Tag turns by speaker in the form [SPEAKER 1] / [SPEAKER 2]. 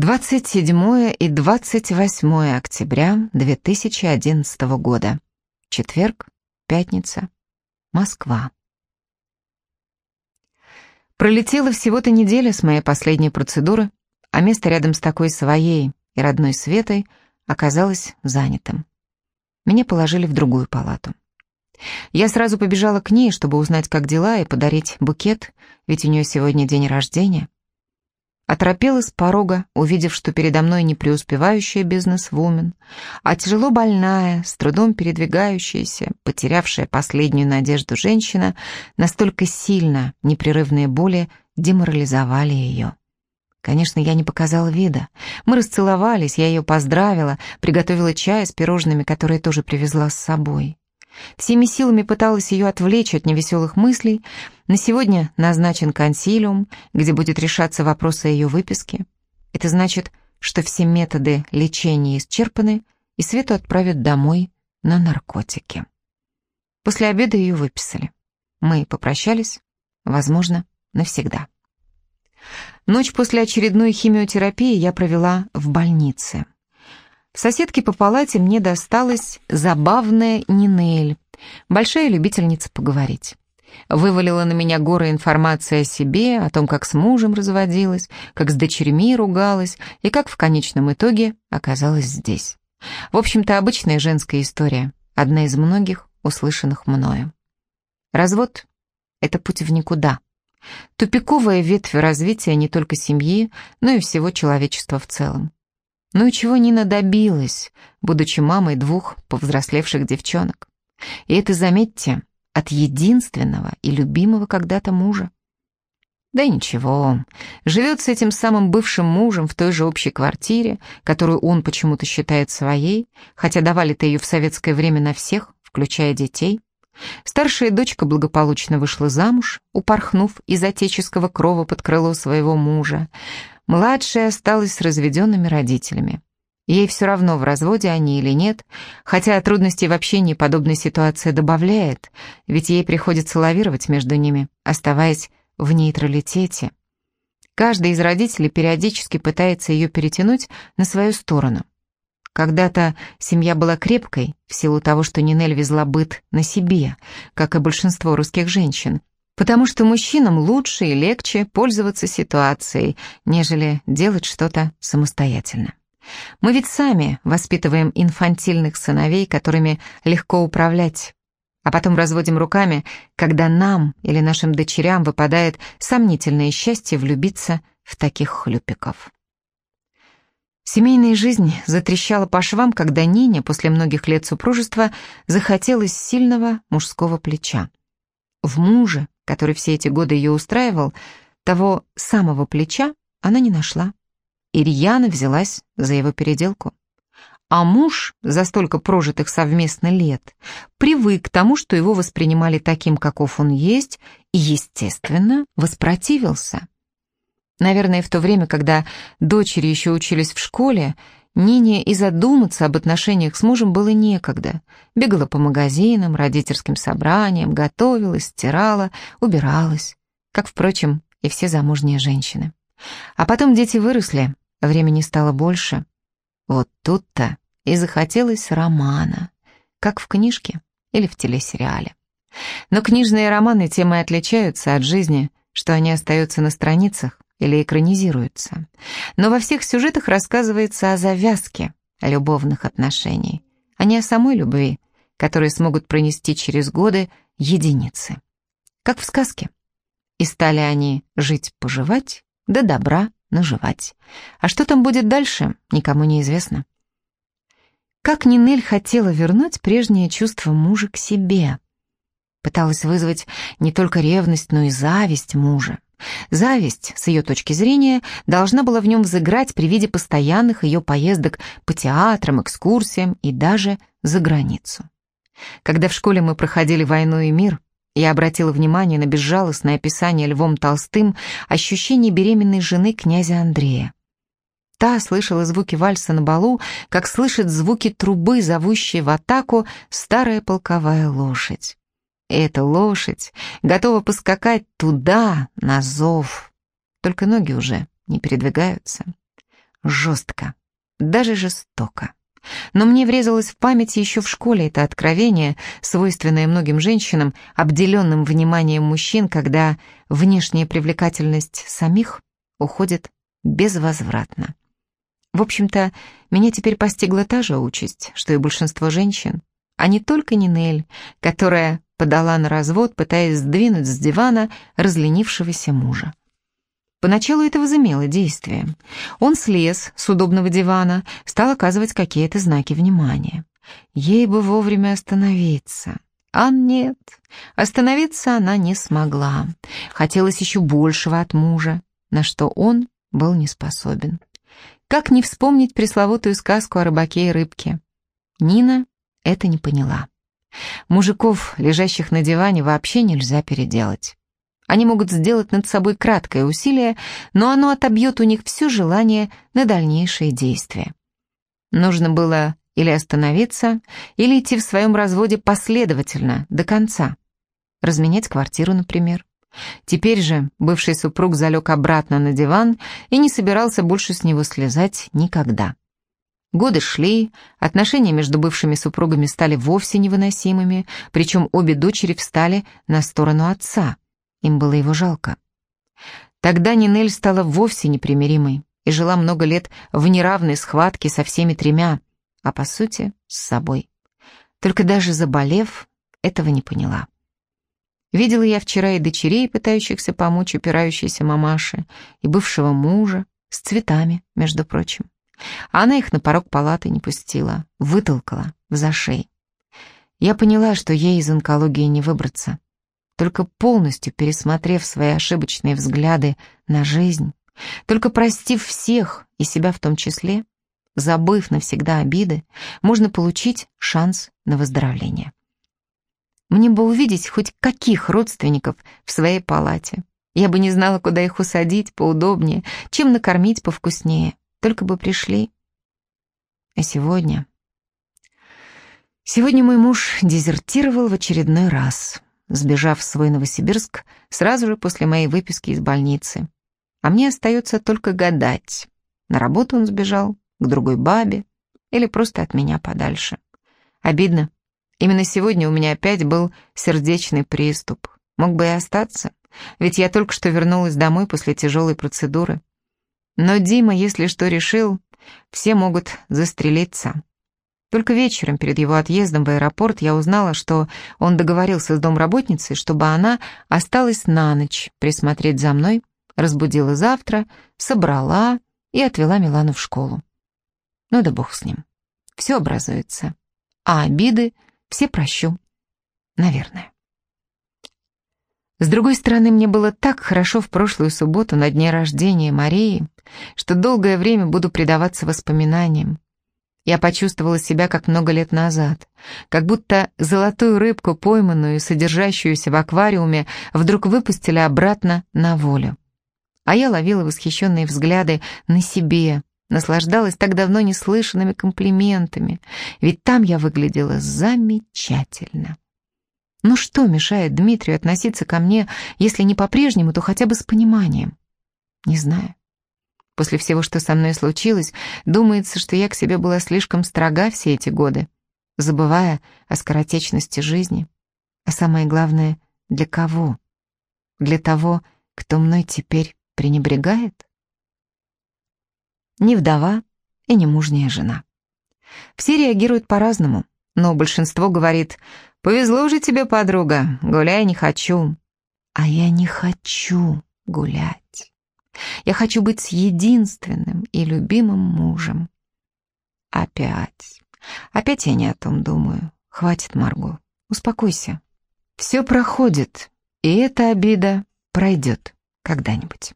[SPEAKER 1] 27 и 28 октября 2011 года. Четверг, пятница, Москва. Пролетела всего-то неделя с моей последней процедуры, а место рядом с такой своей и родной Светой оказалось занятым. Меня положили в другую палату. Я сразу побежала к ней, чтобы узнать, как дела, и подарить букет, ведь у нее сегодня день рождения. Оторопела с порога, увидев, что передо мной не преуспевающая бизнес-вумен, а тяжело больная, с трудом передвигающаяся, потерявшая последнюю надежду женщина, настолько сильно непрерывные боли деморализовали ее. Конечно, я не показала вида. Мы расцеловались, я ее поздравила, приготовила чай с пирожными, которые тоже привезла с собой. Всеми силами пыталась ее отвлечь от невеселых мыслей. На сегодня назначен консилиум, где будет решаться вопрос о ее выписке. Это значит, что все методы лечения исчерпаны, и Свету отправят домой на наркотики. После обеда ее выписали. Мы попрощались, возможно, навсегда. Ночь после очередной химиотерапии я провела в больнице. Соседке по палате мне досталась забавная Нинель, большая любительница поговорить. Вывалила на меня горы информации о себе, о том, как с мужем разводилась, как с дочерьми ругалась и как в конечном итоге оказалась здесь. В общем-то, обычная женская история, одна из многих, услышанных мною. Развод — это путь в никуда. Тупиковая ветвь развития не только семьи, но и всего человечества в целом. Ну и чего Нина добилась, будучи мамой двух повзрослевших девчонок. И это, заметьте, от единственного и любимого когда-то мужа. Да ничего, живет с этим самым бывшим мужем в той же общей квартире, которую он почему-то считает своей, хотя давали-то ее в советское время на всех, включая детей. Старшая дочка благополучно вышла замуж, упорхнув из отеческого крова под крыло своего мужа. Младшая осталась с разведенными родителями. Ей все равно, в разводе они или нет, хотя трудностей в общении подобная ситуация добавляет, ведь ей приходится лавировать между ними, оставаясь в нейтралитете. Каждый из родителей периодически пытается ее перетянуть на свою сторону. Когда-то семья была крепкой, в силу того, что Нинель везла быт на себе, как и большинство русских женщин, потому что мужчинам лучше и легче пользоваться ситуацией, нежели делать что-то самостоятельно. Мы ведь сами воспитываем инфантильных сыновей, которыми легко управлять, а потом разводим руками, когда нам или нашим дочерям выпадает сомнительное счастье влюбиться в таких хлюпиков. Семейная жизнь затрещала по швам, когда Нине после многих лет супружества захотелось сильного мужского плеча. В муже который все эти годы ее устраивал, того самого плеча она не нашла. И рьяно взялась за его переделку. А муж за столько прожитых совместно лет привык к тому, что его воспринимали таким, каков он есть, и, естественно, воспротивился. Наверное, в то время, когда дочери еще учились в школе, Нине и задуматься об отношениях с мужем было некогда. Бегала по магазинам, родительским собраниям, готовилась, стирала, убиралась. Как, впрочем, и все замужние женщины. А потом дети выросли, времени стало больше. Вот тут-то и захотелось романа, как в книжке или в телесериале. Но книжные романы тем и отличаются от жизни, что они остаются на страницах, или экранизируются. Но во всех сюжетах рассказывается о завязке любовных отношений, а не о самой любви, которые смогут пронести через годы единицы. Как в сказке. И стали они жить-поживать, да добра наживать. А что там будет дальше, никому не известно. Как Нинель хотела вернуть прежнее чувство мужа к себе. Пыталась вызвать не только ревность, но и зависть мужа. Зависть, с ее точки зрения, должна была в нем взыграть при виде постоянных ее поездок по театрам, экскурсиям и даже за границу. Когда в школе мы проходили «Войну и мир», я обратила внимание на безжалостное описание Львом Толстым ощущений беременной жены князя Андрея. Та слышала звуки вальса на балу, как слышит звуки трубы, зовущей в атаку старая полковая лошадь. И эта лошадь готова поскакать туда, на зов. Только ноги уже не передвигаются. жестко, даже жестоко. Но мне врезалось в память еще в школе это откровение, свойственное многим женщинам, обделенным вниманием мужчин, когда внешняя привлекательность самих уходит безвозвратно. В общем-то, меня теперь постигла та же участь, что и большинство женщин, а не только Нинель, которая подала на развод, пытаясь сдвинуть с дивана разленившегося мужа. Поначалу это возымело действие. Он слез с удобного дивана, стал оказывать какие-то знаки внимания. Ей бы вовремя остановиться. А нет, остановиться она не смогла. Хотелось еще большего от мужа, на что он был не способен. Как не вспомнить пресловутую сказку о рыбаке и рыбке? Нина это не поняла. Мужиков, лежащих на диване, вообще нельзя переделать. Они могут сделать над собой краткое усилие, но оно отобьет у них все желание на дальнейшие действия. Нужно было или остановиться, или идти в своем разводе последовательно, до конца. Разменять квартиру, например. Теперь же бывший супруг залег обратно на диван и не собирался больше с него слезать никогда. Годы шли, отношения между бывшими супругами стали вовсе невыносимыми, причем обе дочери встали на сторону отца – им было его жалко. Тогда Нинель стала вовсе непримиримой и жила много лет в неравной схватке со всеми тремя, а по сути с собой. Только даже заболев, этого не поняла. Видела я вчера и дочерей, пытающихся помочь упирающейся мамаше, и бывшего мужа, с цветами, между прочим. Она их на порог палаты не пустила, вытолкала в зашей. Я поняла, что ей из онкологии не выбраться. Только полностью пересмотрев свои ошибочные взгляды на жизнь, только простив всех и себя в том числе, забыв навсегда обиды, можно получить шанс на выздоровление. Мне бы увидеть хоть каких родственников в своей палате. Я бы не знала, куда их усадить поудобнее, чем накормить повкуснее. Только бы пришли. А сегодня... Сегодня мой муж дезертировал в очередной раз сбежав в свой Новосибирск сразу же после моей выписки из больницы. А мне остается только гадать, на работу он сбежал, к другой бабе или просто от меня подальше. Обидно. Именно сегодня у меня опять был сердечный приступ. Мог бы и остаться, ведь я только что вернулась домой после тяжелой процедуры. Но Дима, если что решил, все могут застрелиться. Только вечером перед его отъездом в аэропорт я узнала, что он договорился с домработницей, чтобы она осталась на ночь присмотреть за мной, разбудила завтра, собрала и отвела Милану в школу. Ну да бог с ним. Все образуется. А обиды все прощу. Наверное. С другой стороны, мне было так хорошо в прошлую субботу на дне рождения Марии, что долгое время буду предаваться воспоминаниям. Я почувствовала себя как много лет назад, как будто золотую рыбку, пойманную и содержащуюся в аквариуме, вдруг выпустили обратно на волю. А я ловила восхищенные взгляды на себе, наслаждалась так давно неслышанными комплиментами, ведь там я выглядела замечательно. Ну что мешает Дмитрию относиться ко мне, если не по-прежнему, то хотя бы с пониманием? Не знаю. После всего, что со мной случилось, думается, что я к себе была слишком строга все эти годы, забывая о скоротечности жизни. А самое главное, для кого? Для того, кто мной теперь пренебрегает? Не вдова и не мужняя жена. Все реагируют по-разному, но большинство говорит «Повезло же тебе, подруга, гуляй не хочу». А я не хочу гулять. Я хочу быть с единственным и любимым мужем. Опять. Опять я не о том думаю. Хватит, Марго. Успокойся. Все проходит, и эта обида пройдет когда-нибудь.